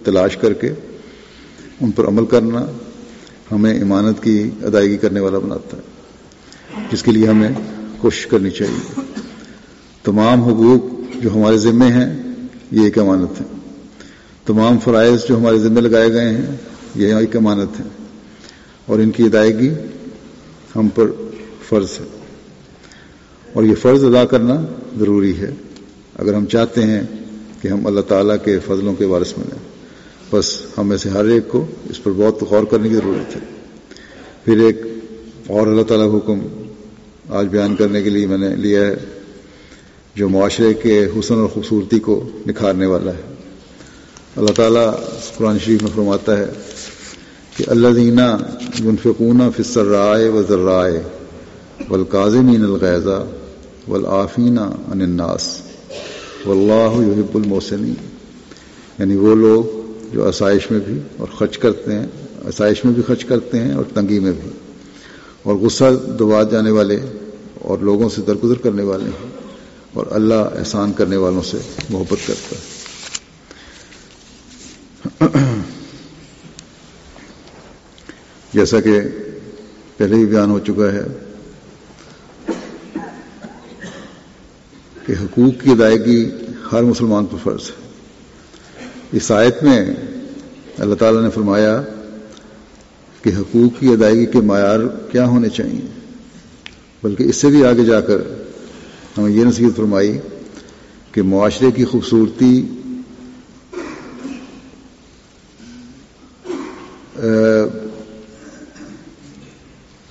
تلاش کر کے ان پر عمل کرنا ہمیں ایمانت کی ادائیگی کرنے والا بناتا ہے۔ جس کے لیے ہمیں کوشش کرنی چاہیے۔ تمام حقوق جو ہمارے ذمے ہیں، یہ ایک امانت ہے۔ تمام فرائض جو ہمارے ذمے لگائے گئے ہیں، یہ ایک امانت ہے۔ اور ان کی ادائیگی ہم پر فرض ہے۔ اور یہ فرض ادا کرنا ضروری ہے۔ اگر ہم چاہتے ہیں کہ ہم اللہ تعالیٰ کے فضلوں کے وارث ملیں بس ہم میں سے ہر ایک کو اس پر بہت غور کرنے کی ضرورت ہے۔ پھر ایک اور اللہ تعالیٰ حکم آج بیان کرنے کے لیے میں نے لیا ہے، جو معاشرے کے حسن اور خوبصورتی کو نکھارنے والا ہے۔ اللہ تعالیٰ قرآن شریف میں فرماتا ہے کہ اللہ دینا منفقون فصر رائے و ذرائے ولقاظمین الغیضہ ولافینہ ان الناس و اللہ یحب الموسنی یعنی وہ لوگ جو آسائش میں بھی اور خرچ کرتے ہیں، آسائش میں بھی خرچ کرتے ہیں اور تنگی میں بھی۔ اور غصہ دبا جانے والے اور لوگوں سے درگزر کرنے والے ہیں اور اللہ احسان کرنے والوں سے محبت کرتا ہے۔ جیسا کہ پہلے ہی بیان ہو چکا ہے کہ حقوق کی ادائیگی ہر مسلمان پر فرض ہے۔ اس آیت میں اللہ تعالیٰ نے فرمایا کہ حقوق کی ادائیگی کے معیار کیا ہونے چاہیے؟ بلکہ اس سے بھی آگے جا کر ہمیں یہ نصیحت فرمائی کہ معاشرے کی خوبصورتی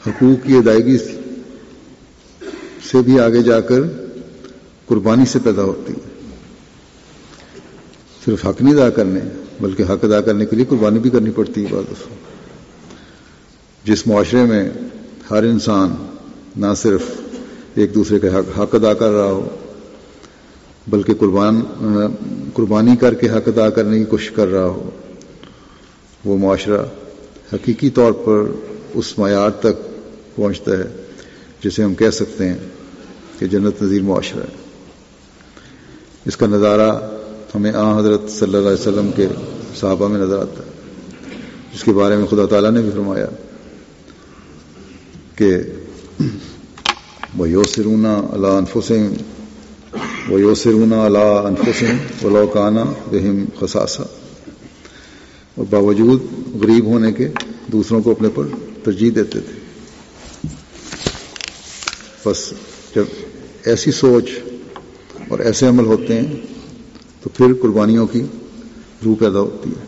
حقوق کی ادائیگی سے بھی آگے جا کر قربانی سے پیدا ہوتی ہے۔ صرف حق نہیں ادا کرنے، بلکہ حق ادا کرنے کے لیے قربانی بھی کرنی پڑتی ہے بعض جس معاشرے میں ہر انسان نہ صرف ایک دوسرے کا حق حق ادا کر رہا ہو، بلکہ قربان، قربانی کر کے حق ادا کرنے کی کوشش کر رہا ہو، وہ معاشرہ حقیقی طور پر اس معیار تک پہنچتا ہے جسے ہم کہہ سکتے ہیں کہ جنت نظیر معاشرہ ہے۔ اس کا نظارہ ہمیں آ حضرت صلی اللہ علیہ وسلم کے صحابہ میں نظر آتا ہے، جس کے بارے میں خدا تعالیٰ نے بھی فرمایا کہ وہ یو سرونا اللہ انفسم وہ یو سرونا اللہ انفسم و لوکانہ بہم خساسا اور باوجود غریب ہونے کے دوسروں کو اپنے پر ترجیح دیتے تھے۔ بس جب ایسی سوچ اور ایسے عمل ہوتے ہیں تو پھر قربانیوں کی روح پیدا ہوتی ہے۔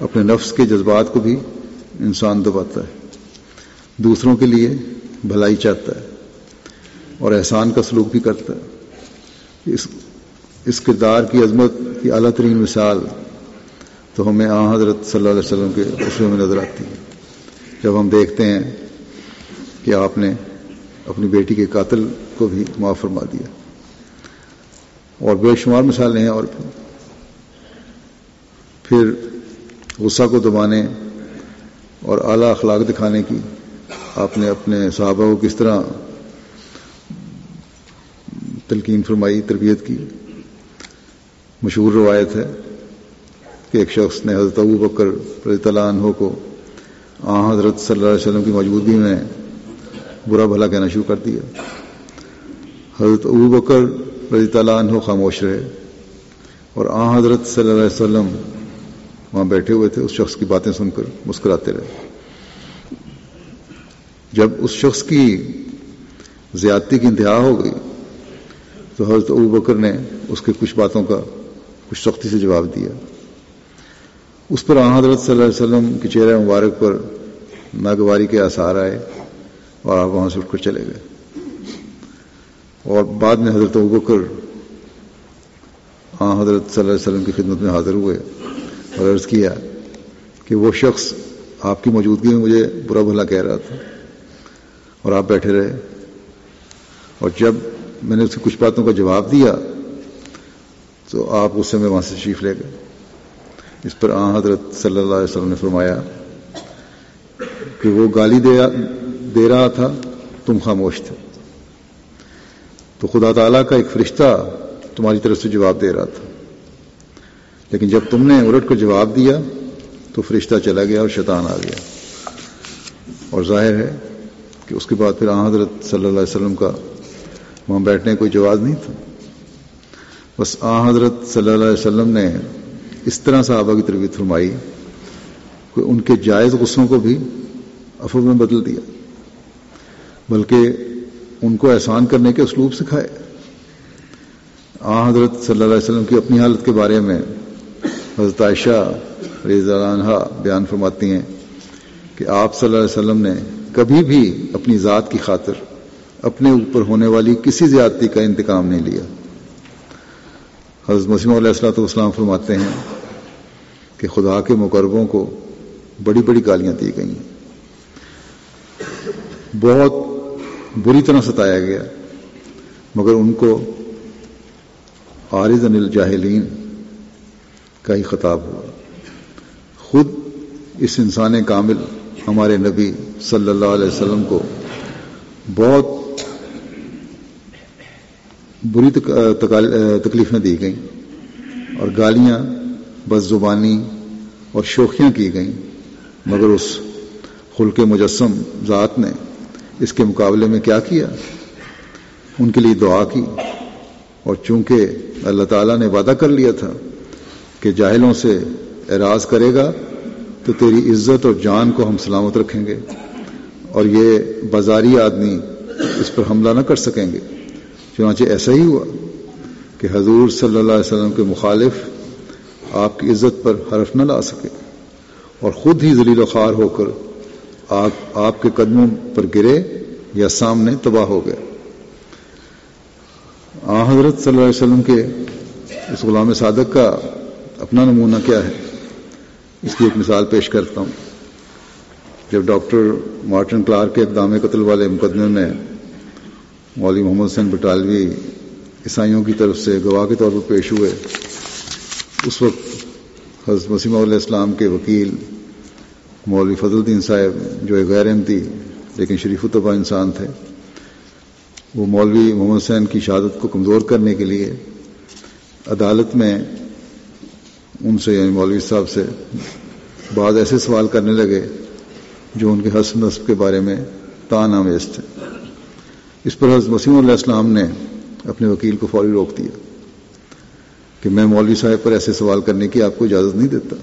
اپنے نفس کے جذبات کو بھی انسان دباتا ہے۔ دوسروں کے لیے بھلائی چاہتا ہے اور احسان کا سلوک بھی کرتا ہے۔ اس اس کردار کی عظمت کی اعلیٰ ترین مثال تو ہمیں آ حضرت صلی اللہ علیہ وسلم کے خوشیوں میں نظر آتی ہے۔ جب ہم دیکھتے ہیں کہ آپ نے اپنی بیٹی کے قاتل کو بھی معاف فرما دیا۔ اور بے شمار مثالیں ہیں اور پھر غصہ کو دبانے اور اعلیٰ اخلاق دکھانے کی آپ نے اپنے صحابہ کو کس طرح تلقین فرمائی، تربیت کی۔ مشہور روایت ہے کہ ایک شخص نے حضرت ابو بکر رضی اللہ عنہ کو، آ، حضرت صلی اللہ علیہ وسلم کی موجودگی میں برا بھلا کہنا شروع کر دیا۔ حضرت ابو بکر رضی اللہ عنہ خاموش رہے اور آ حضرت صلی اللہ علیہ وسلم وہاں بیٹھے ہوئے تھے، اس شخص کی باتیں سن کر مسکراتے رہے۔ جب اس شخص کی زیادتی کی انتہا ہو گئی تو حضرت ابو بکر نے اس کے کچھ باتوں کا کچھ سختی سے جواب دیا۔ اس پر آن حضرت صلی اللہ علیہ وسلم کے چہرے مبارک پر ناگواری کے آثار آئے اور آپ وہاں سے اٹھ کر چلے گئے۔ اور بعد میں حضرت ابو بکر حضرت صلی اللہ علیہ وسلم کی خدمت میں حاضر ہوئے اور عرض کیا کہ وہ شخص آپ کی موجودگی میں مجھے برا بھلا کہہ رہا تھا اور آپ بیٹھے رہے۔ اور جب میں نے اس کی کچھ باتوں کا جواب دیا تو آپ اس سے میں وہاں سے شیف لے گئے۔ اس پر آ حضرت صلی اللہ علیہ وسلم نے فرمایا کہ وہ گالی دے رہا تھا، تم خاموش تھے۔ تو خدا تعالیٰ کا ایک فرشتہ تمہاری طرف سے جواب دے رہا تھا۔ لیکن جب تم نے الٹ کو جواب دیا تو فرشتہ چلا گیا اور شیطان آ گیا۔ اور ظاہر ہے کہ اس کے بعد پھر آ حضرت صلی اللہ علیہ وسلم کا وہاں بیٹھنے کوئی جواز نہیں تھا۔ بس آ حضرت صلی اللہ علیہ وسلم نے اس طرح صحابہ کی تربیت فرمائی کہ ان کے جائز غصوں کو بھی افو میں بدل دیا۔ بلکہ ان کو احسان کرنے کے اسلوب سکھائے۔ آ، حضرت صلی اللہ علیہ وسلم کی اپنی حالت کے بارے میں حضرت عائشہ رضی عنہ بیان فرماتی ہیں کہ آپ صلی اللہ علیہ وسلم نے کبھی بھی اپنی ذات کی خاطر اپنے اوپر ہونے والی کسی زیادتی کا انتقام نہیں لیا۔ حضرت مسیم علیہ السلاۃ والسلام فرماتے ہیں کہ خدا کے مقربوں کو بڑی بڑی گالیاں دی گئی ہیں بہت بری طرح ستایا گیا، مگر ان کو عارض انل جاہلین کا ہی خطاب ہوا۔ خود اس انسان کامل ہمارے نبی صلی اللہ علیہ وسلم کو بہت بری تکلیفیں دی گئیں اور گالیاں بس زبانی اور شوخیاں کی گئیں، مگر اس خلق مجسم ذات نے اس کے مقابلے میں کیا کیا؟ ان کے لیے دعا کی۔ اور چونکہ اللہ تعالیٰ نے وعدہ کر لیا تھا کہ جاہلوں سے اعراض کرے گا، تو تیری عزت اور جان کو ہم سلامت رکھیں گے۔ اور یہ بازاری آدمی اس پر حملہ نہ کر سکیں گے۔ چنانچہ ایسا ہی ہوا کہ حضور صلی اللہ علیہ وسلم کے مخالف آپ کی عزت پر حرف نہ لا سکے اور خود ہی ذلیل و خوار ہو کر آپ آپ کے قدموں پر گرے یا سامنے تباہ ہو گئے۔ آ، حضرت صلی اللہ علیہ وسلم کے اس غلام صادق کا اپنا نمونہ کیا ہے؟ اس کی ایک مثال پیش کرتا ہوں۔ جب ڈاکٹر مارٹن کلارک کے اقدام قتل والے مقدمے میں مولوی محمد حسین بٹالوی عیسائیوں کی طرف سے گواہ کے طور پر پیش ہوئے، اس وقت حضرت مسیم علیہ السلام کے وکیل مولوی فضل الدین صاحب جو ایک غیر احمدی لیکن شریف الطبع انسان تھے، وہ مولوی محمد حسین کی شہادت کو کمزور کرنے کے لیے عدالت میں ان سے یعنی مولوی صاحب سے بعض ایسے سوال کرنے لگے جو ان کے حسن نصب کے بارے میں تان آمیز تھے۔ اس پر حضرت وسیم علیہ السلام نے اپنے وکیل کو فوری روک دیا کہ میں مولوی صاحب پر ایسے سوال کرنے کی آپ کو اجازت نہیں دیتا۔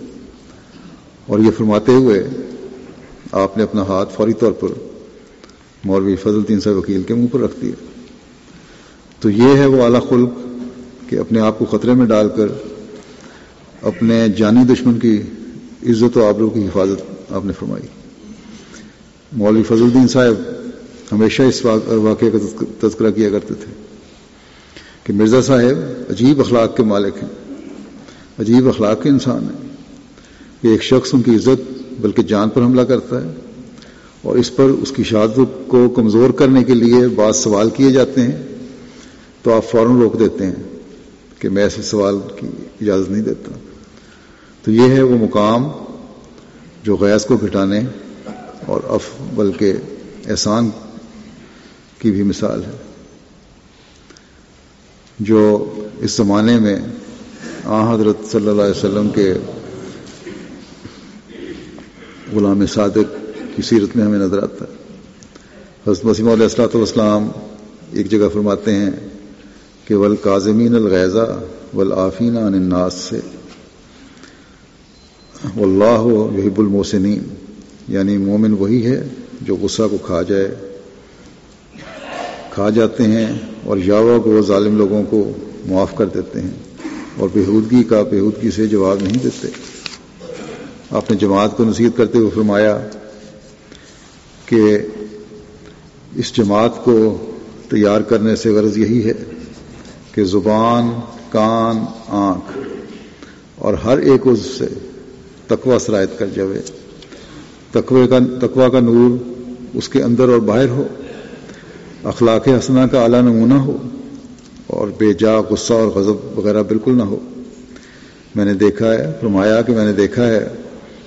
اور یہ فرماتے ہوئے آپ نے اپنا ہاتھ فوری طور پر مولوی فضل تین صاحب وکیل کے منہ پر رکھ دیا۔ تو یہ ہے وہ اعلیٰ خلق کہ اپنے آپ کو خطرے میں ڈال کر اپنے جانی دشمن کی عزت و آبرو کی حفاظت آپ نے فرمائی۔ مولوی فضل الدین صاحب ہمیشہ اس واقعے کا تذکرہ کیا کرتے تھے کہ مرزا صاحب عجیب اخلاق کے مالک ہیں، عجیب اخلاق کے انسان ہیں۔ کہ ایک شخص ان کی عزت بلکہ جان پر حملہ کرتا ہے اور اس پر اس کی شہادت کو کمزور کرنے کے لیے بعض سوال کیے جاتے ہیں، تو آپ فوراً روک دیتے ہیں کہ میں ایسے سوال کی اجازت نہیں دیتا۔ تو یہ ہے وہ مقام جو گیس کو گھٹانے اور اف بلکہ احسان کی بھی مثال ہے۔ جو اس زمانے میں آ حضرت صلی اللہ علیہ وسلم کے غلام صادق کی سیرت میں ہمیں نظر آتا ہے۔ حضرت مسیم علیہ السلاۃ والسلام ایک جگہ فرماتے ہیں کہ ول کاظمین الغیزہ ول آفین الناس سے۔ واللہ یحب المحسنین یعنی مومن وہی ہے جو غصہ کو کھا جائے۔ کھا جاتے ہیں اور یاوا کو وہ ظالم لوگوں کو معاف کر دیتے ہیں اور بےحودگی کا بےحودگی سے جواب نہیں دیتے۔ آپ نے جماعت کو نصیحت کرتے ہوئے فرمایا کہ اس جماعت کو تیار کرنے سے غرض یہی ہے کہ زبان، کان، آنکھ اور ہر ایک اس سے تقوی سرایت کر جاوے، تقوی کا تقوی کا نور اس کے اندر اور باہر ہو، اخلاق حسنہ کا اعلیٰ نمونہ ہو اور بے جا، غصہ اور غضب وغیرہ بالکل نہ ہو۔ میں نے دیکھا ہے، فرمایا کہ میں نے دیکھا ہے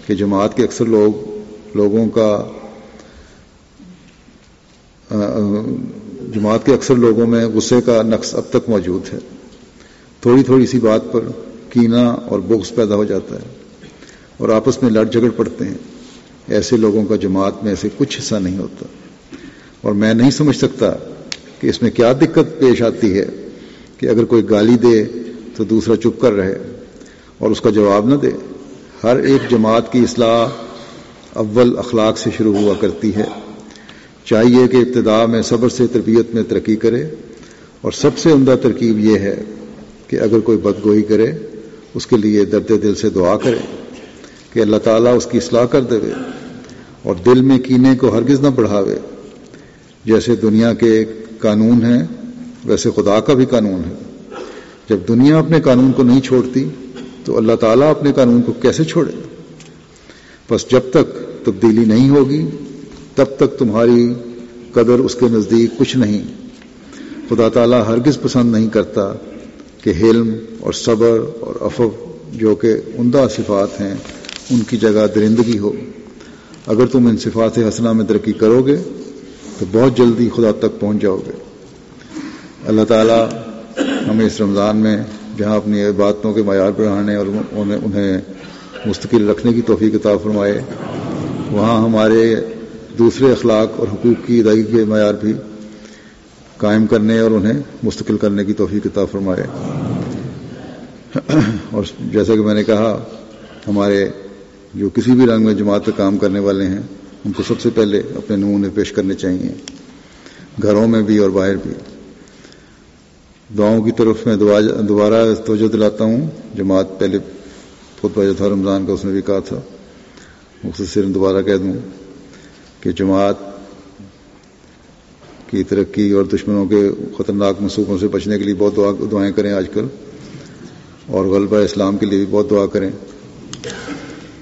کہ جماعت کے اکثر لوگ، لوگوں کا جماعت کے اکثر لوگوں میں غصے کا نقص اب تک موجود ہے۔ تھوڑی تھوڑی سی بات پر کینا اور بغض پیدا ہو جاتا ہے اور آپس میں لڑ جھگڑ پڑتے ہیں۔ ایسے لوگوں کا جماعت میں ایسے کچھ حصہ نہیں ہوتا۔ اور میں نہیں سمجھ سکتا کہ اس میں کیا دقت پیش آتی ہے کہ اگر کوئی گالی دے تو دوسرا چپ کر رہے اور اس کا جواب نہ دے۔ ہر ایک جماعت کی اصلاح اول اخلاق سے شروع ہوا کرتی ہے۔ چاہیے کہ ابتدا میں صبر سے تربیت میں ترقی کرے۔ اور سب سے عمدہ ترکیب یہ ہے کہ اگر کوئی بدگوئی کرے، اس کے لیے درد دل سے دعا کرے کہ اللہ تعالیٰ اس کی اصلاح کر دے۔ اور دل میں کینے کو ہرگز نہ بڑھاوے۔ جیسے دنیا کے قانون ہیں، ویسے خدا کا بھی قانون ہے۔ جب دنیا اپنے قانون کو نہیں چھوڑتی تو اللہ تعالیٰ اپنے قانون کو کیسے چھوڑے؟ بس جب تک تبدیلی نہیں ہوگی، تب تک تمہاری قدر اس کے نزدیک کچھ نہیں۔ خدا تعالیٰ ہرگز پسند نہیں کرتا کہ حلم اور صبر اور افف جو کہ عمدہ صفات ہیں، ان کی جگہ درندگی ہو۔ اگر تم ان صفات حسنہ میں ترقی کرو گے، تو بہت جلدی خدا تک پہنچ جاؤ گے۔ اللہ تعالیٰ ہمیں اس رمضان میں جہاں اپنی باتوں کے معیار بڑھانے اور انہیں انہیں مستقل رکھنے کی توفیق کتاب فرمائے۔ وہاں ہمارے دوسرے اخلاق اور حقوق کی ادائیگی کے معیار بھی قائم کرنے اور انہیں مستقل کرنے کی توفیق کتاب فرمائے۔ اور جیسا کہ میں نے کہا، ہمارے جو کسی بھی رنگ میں جماعت پہ کام کرنے والے ہیں، ان کو سب سے پہلے اپنے نمونے پیش کرنے چاہیے، گھروں میں بھی اور باہر بھی۔ دعاؤں کی طرف میں دوبارہ توجہ دلاتا ہوں۔ جماعت پہلے خود بجا تھا رمضان کا، اس نے بھی کہا تھا۔ مختصر دوبارہ کہہ دوں کہ جماعت کی ترقی اور دشمنوں کے خطرناک منصوبوں سے بچنے کے لیے بہت دعا دعائیں کریں آج کل۔ اور غلبہ اسلام کے لیے بھی بہت دعا کریں۔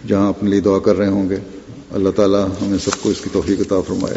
جہاں اپنے لیے دعا کر رہے ہوں گے۔ اللہ تعالیٰ ہمیں سب کو اس کی توفیق عطا فرمائے۔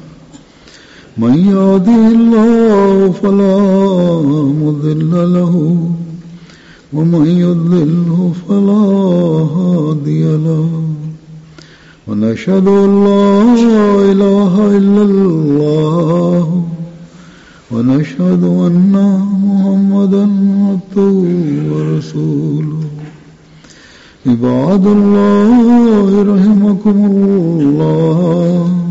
من يهده الله فلا مضل له، ومن يضلله فلا هادي له. ونشهد أن لا إله إلا الله، ونشهد أن محمدا عبده ورسوله. عباد الله، رحمكم الله.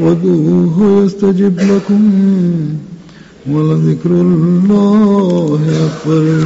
وادعوه يستجب لكم ولذكر الله أكبر